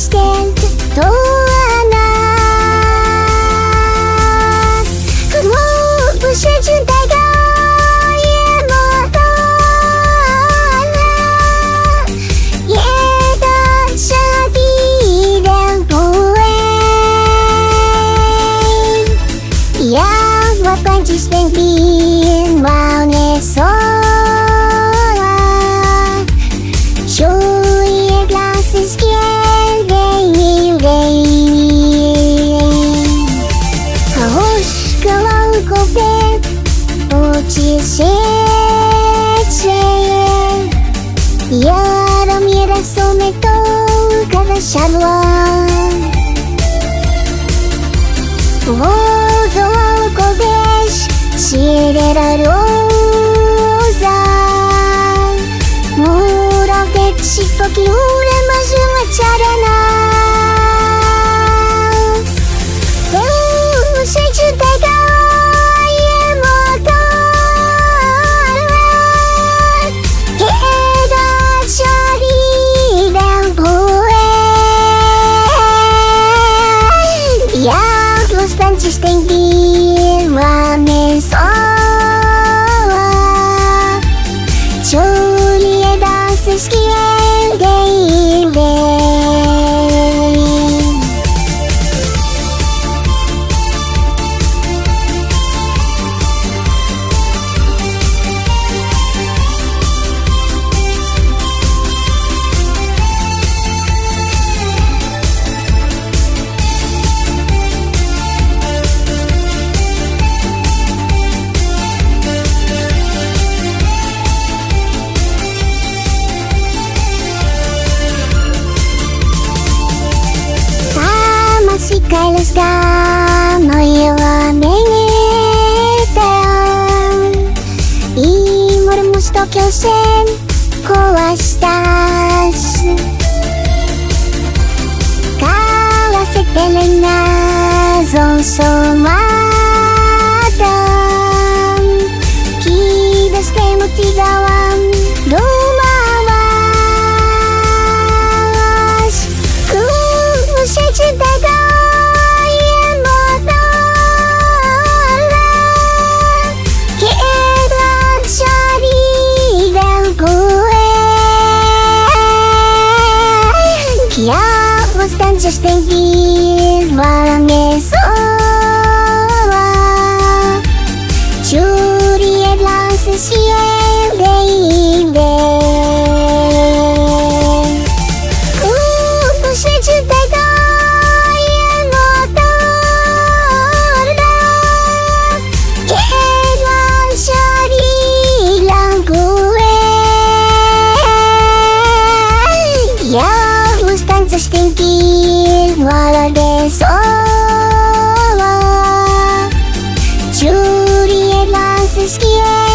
stand と悲しむわ王道こべしシれらラロ destempido. 帰るしかもう家は見に行ったよ。いい森もし東京線壊したし。買わせてね謎そう染まった気出しても違うしていいわけさ Antes thinking while they saw Juliet Lance's skin